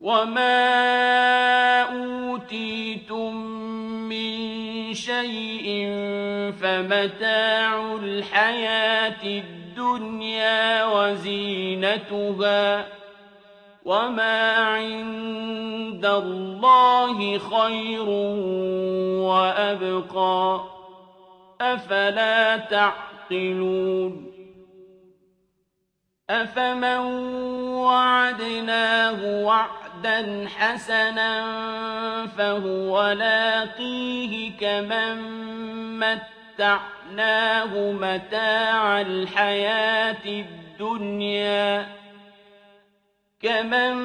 وما أوتيتم من شيء فمتاع الحياة الدنيا وزينتها وما عند الله خير وأبقى أفلا تعقلون أفمن وعدناه وعدا حسنا فهو لاقيه كمن متعناه متاع الحياة الدنيا كمن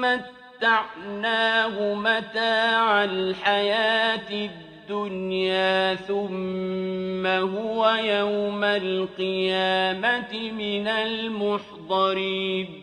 متعناه متاع الحياة الدنيا الدنيا ثم هو يوم القيامة من المحضرين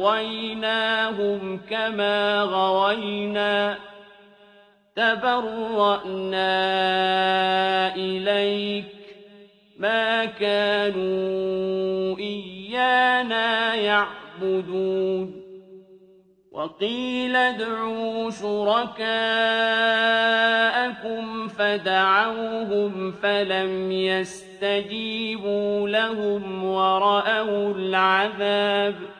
أغويناهم كما غوينا تبرأنا إليك ما كانوا إيانا يعبدون وقيل ادعوا شركاءكم فدعوهم فلم يستجيبوا لهم ورأوا العذاب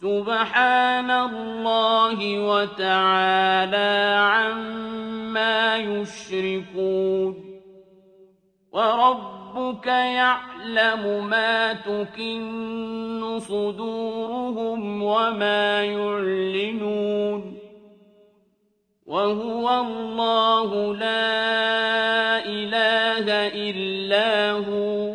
سبحان الله وتعالى عما يشركون وربك يعلم ما تكن صدورهم وما يعلنون وهو الله لا إله إلا هو